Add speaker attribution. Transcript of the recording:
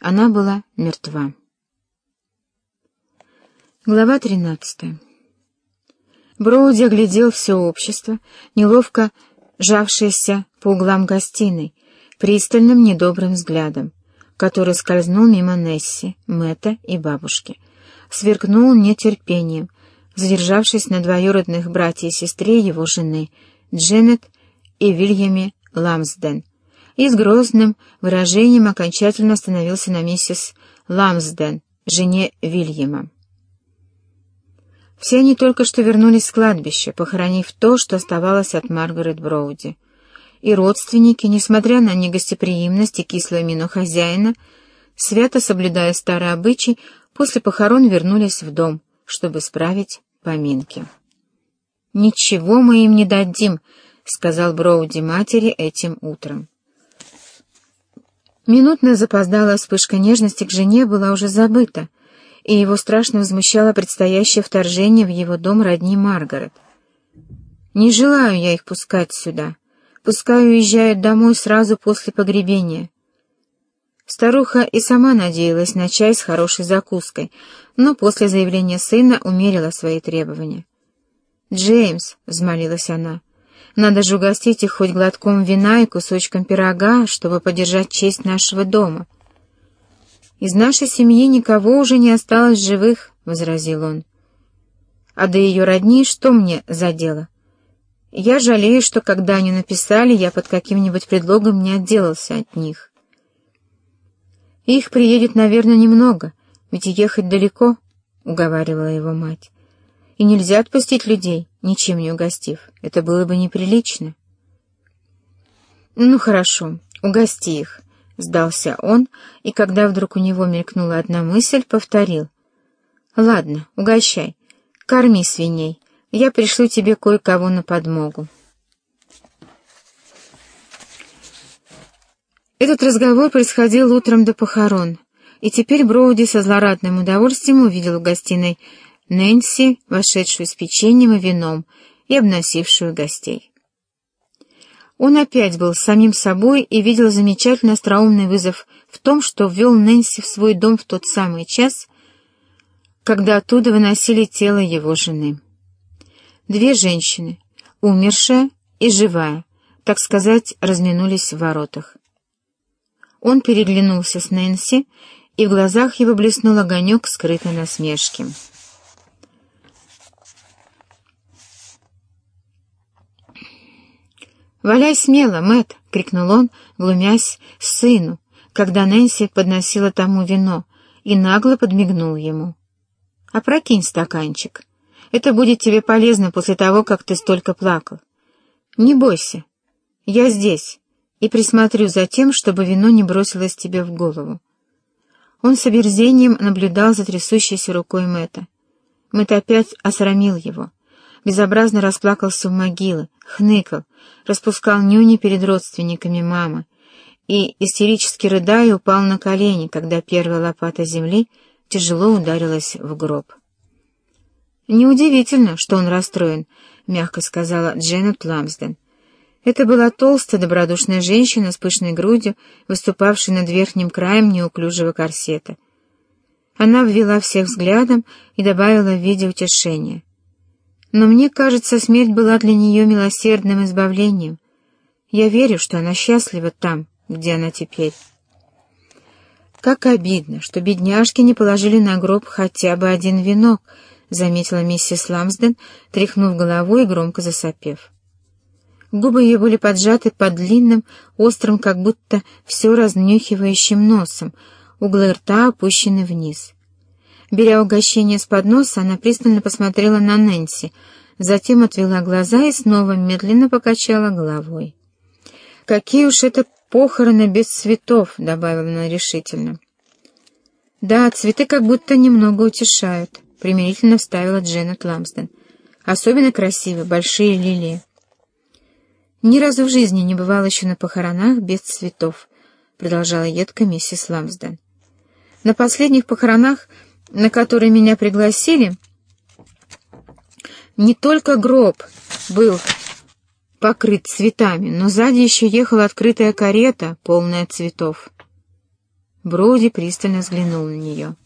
Speaker 1: Она была мертва. Глава тринадцатая. Броуди оглядел все общество, неловко жавшееся по углам гостиной, пристальным недобрым взглядом, который скользнул мимо Несси, Мэтта и бабушки. Сверкнул нетерпением, задержавшись на двоюродных братья и сестре его жены, Дженнет и Вильяме Ламсден, и с грозным выражением окончательно остановился на миссис Ламсден, жене Вильяма. Все они только что вернулись с кладбища, похоронив то, что оставалось от Маргарет Броуди. И родственники, несмотря на негостеприимность и кислую мину хозяина, свято соблюдая старый обычай, после похорон вернулись в дом, чтобы справить поминки. «Ничего мы им не дадим», — сказал Броуди матери этим утром. Минутная запоздалая вспышка нежности к жене была уже забыта, и его страшно возмущало предстоящее вторжение в его дом родни Маргарет. «Не желаю я их пускать сюда. Пускай уезжают домой сразу после погребения». Старуха и сама надеялась на чай с хорошей закуской, но после заявления сына умерила свои требования. «Джеймс», — взмолилась она, — «надо же угостить их хоть глотком вина и кусочком пирога, чтобы поддержать честь нашего дома». «Из нашей семьи никого уже не осталось живых», — возразил он. «А до ее родни что мне за дело? Я жалею, что когда они написали, я под каким-нибудь предлогом не отделался от них». «Их приедет, наверное, немного, ведь ехать далеко», — уговаривала его мать. «И нельзя отпустить людей, ничем не угостив. Это было бы неприлично». «Ну, хорошо, угости их», — сдался он, и когда вдруг у него мелькнула одна мысль, повторил. «Ладно, угощай. Корми свиней. Я пришлю тебе кое-кого на подмогу». Этот разговор происходил утром до похорон, и теперь Броуди со злорадным удовольствием увидел в гостиной Нэнси, вошедшую с печеньем и вином и обносившую гостей. Он опять был самим собой и видел замечательно остроумный вызов в том, что ввел Нэнси в свой дом в тот самый час, когда оттуда выносили тело его жены. Две женщины, умершая и живая, так сказать, разминулись в воротах. Он переглянулся с Нэнси, и в глазах его блеснул огонек скрытой насмешки. «Валяй смело, Мэт! крикнул он, глумясь сыну, когда Нэнси подносила тому вино, и нагло подмигнул ему. «Опрокинь стаканчик. Это будет тебе полезно после того, как ты столько плакал. Не бойся. Я здесь и присмотрю за тем, чтобы вино не бросилось тебе в голову». Он с оберзением наблюдал за трясущейся рукой Мэтта. Мэтт опять осрамил его безобразно расплакался в могилы, хныкал, распускал нюни перед родственниками мамы и, истерически рыдая, упал на колени, когда первая лопата земли тяжело ударилась в гроб. «Неудивительно, что он расстроен», — мягко сказала Дженнет Ламсден. Это была толстая, добродушная женщина с пышной грудью, выступавшей над верхним краем неуклюжего корсета. Она ввела всех взглядом и добавила в виде утешения. Но мне кажется, смерть была для нее милосердным избавлением. Я верю, что она счастлива там, где она теперь. Как обидно, что бедняжки не положили на гроб хотя бы один венок, заметила миссис Ламсден, тряхнув головой и громко засопев. Губы ее были поджаты под длинным, острым, как будто все разнюхивающим носом, углы рта опущены вниз. Беря угощение с подноса, она пристально посмотрела на Нэнси, затем отвела глаза и снова медленно покачала головой. «Какие уж это похороны без цветов!» — добавила она решительно. «Да, цветы как будто немного утешают», — примирительно вставила Дженнет Ламсден. «Особенно красивы большие лилии». «Ни разу в жизни не бывало еще на похоронах без цветов», — продолжала едко миссис Ламсден. «На последних похоронах на который меня пригласили, не только гроб был покрыт цветами, но сзади еще ехала открытая карета, полная цветов. Броуди пристально взглянул на нее.